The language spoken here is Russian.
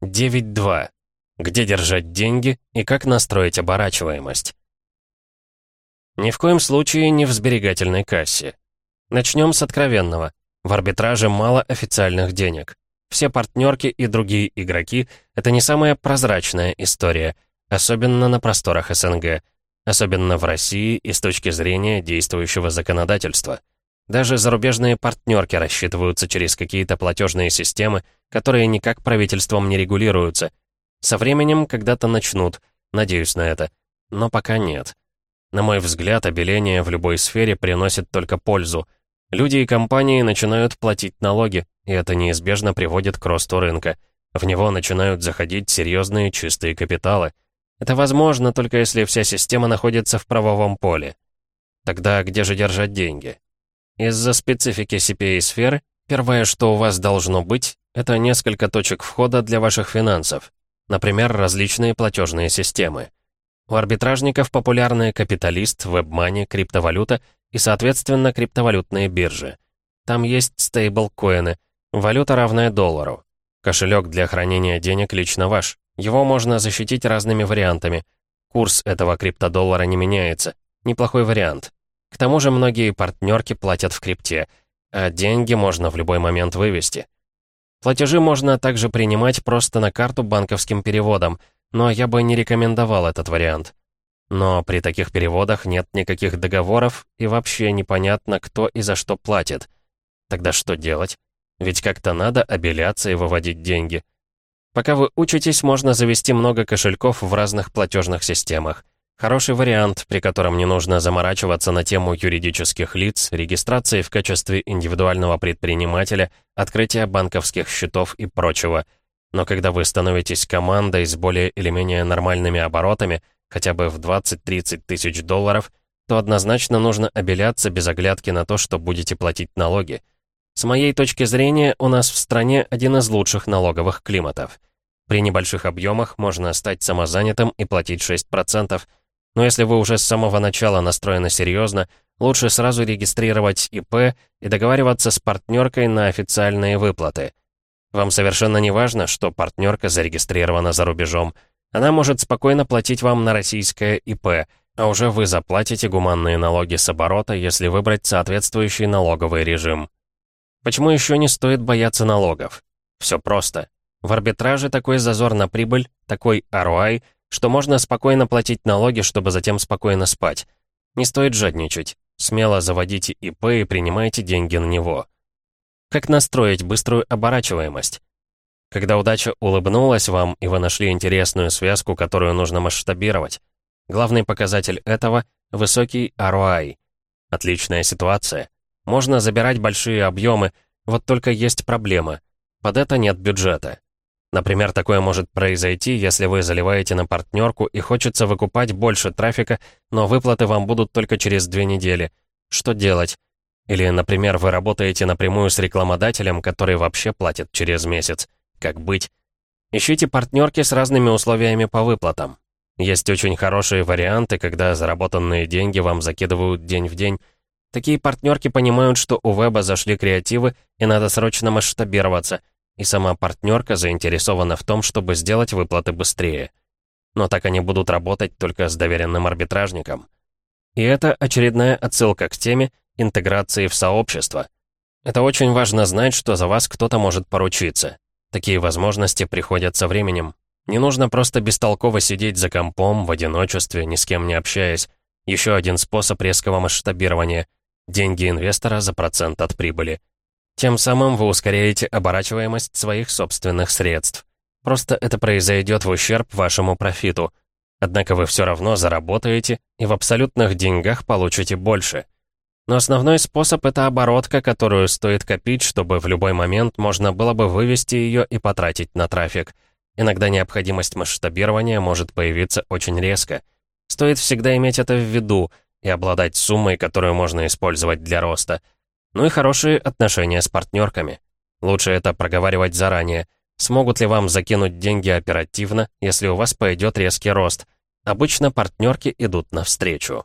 9.2. Где держать деньги и как настроить оборачиваемость. Ни в коем случае не в сберегательной кассе. Начнем с откровенного. В арбитраже мало официальных денег. Все партнерки и другие игроки — это не самая прозрачная история, особенно на просторах СНГ, особенно в России и с точки зрения действующего законодательства. Даже зарубежные партнерки рассчитываются через какие-то платежные системы, которые никак правительством не регулируются. Со временем когда-то начнут, надеюсь на это, но пока нет. На мой взгляд, обеление в любой сфере приносит только пользу. Люди и компании начинают платить налоги, и это неизбежно приводит к росту рынка. В него начинают заходить серьезные чистые капиталы. Это возможно только если вся система находится в правовом поле. Тогда где же держать деньги? Из-за специфики CPA-сферы, первое, что у вас должно быть, это несколько точек входа для ваших финансов. Например, различные платежные системы. У арбитражников популярны капиталист, вебмани, криптовалюта и, соответственно, криптовалютные биржи. Там есть стейблкоины, валюта равная доллару. Кошелек для хранения денег лично ваш. Его можно защитить разными вариантами. Курс этого криптодоллара не меняется. Неплохой вариант. К тому же многие партнерки платят в крипте, а деньги можно в любой момент вывести. Платежи можно также принимать просто на карту банковским переводом, но я бы не рекомендовал этот вариант. Но при таких переводах нет никаких договоров и вообще непонятно, кто и за что платит. Тогда что делать? Ведь как-то надо обеляться и выводить деньги. Пока вы учитесь, можно завести много кошельков в разных платежных системах. Хороший вариант, при котором не нужно заморачиваться на тему юридических лиц, регистрации в качестве индивидуального предпринимателя, открытия банковских счетов и прочего. Но когда вы становитесь командой с более или менее нормальными оборотами, хотя бы в 20-30 тысяч долларов, то однозначно нужно обеляться без оглядки на то, что будете платить налоги. С моей точки зрения, у нас в стране один из лучших налоговых климатов. При небольших объемах можно стать самозанятым и платить 6%, но если вы уже с самого начала настроены серьезно, лучше сразу регистрировать ИП и договариваться с партнеркой на официальные выплаты. Вам совершенно не важно, что партнерка зарегистрирована за рубежом. Она может спокойно платить вам на российское ИП, а уже вы заплатите гуманные налоги с оборота, если выбрать соответствующий налоговый режим. Почему еще не стоит бояться налогов? Все просто. В арбитраже такой зазор на прибыль, такой ROI — что можно спокойно платить налоги, чтобы затем спокойно спать. Не стоит жадничать. Смело заводите ИП и принимайте деньги на него. Как настроить быструю оборачиваемость? Когда удача улыбнулась вам, и вы нашли интересную связку, которую нужно масштабировать. Главный показатель этого — высокий ROI. Отличная ситуация. Можно забирать большие объемы, вот только есть проблема. Под это нет бюджета. Например, такое может произойти, если вы заливаете на партнерку и хочется выкупать больше трафика, но выплаты вам будут только через две недели. Что делать? Или, например, вы работаете напрямую с рекламодателем, который вообще платит через месяц. Как быть? Ищите партнерки с разными условиями по выплатам. Есть очень хорошие варианты, когда заработанные деньги вам закидывают день в день. Такие партнерки понимают, что у веба зашли креативы и надо срочно масштабироваться — и сама партнерка заинтересована в том, чтобы сделать выплаты быстрее. Но так они будут работать только с доверенным арбитражником. И это очередная отсылка к теме интеграции в сообщество. Это очень важно знать, что за вас кто-то может поручиться. Такие возможности приходят со временем. Не нужно просто бестолково сидеть за компом в одиночестве, ни с кем не общаясь. Еще один способ резкого масштабирования – деньги инвестора за процент от прибыли. Тем самым вы ускоряете оборачиваемость своих собственных средств. Просто это произойдет в ущерб вашему профиту. Однако вы все равно заработаете и в абсолютных деньгах получите больше. Но основной способ — это оборотка, которую стоит копить, чтобы в любой момент можно было бы вывести ее и потратить на трафик. Иногда необходимость масштабирования может появиться очень резко. Стоит всегда иметь это в виду и обладать суммой, которую можно использовать для роста — ну и хорошие отношения с партнерками. Лучше это проговаривать заранее. Смогут ли вам закинуть деньги оперативно, если у вас пойдет резкий рост? Обычно партнерки идут навстречу.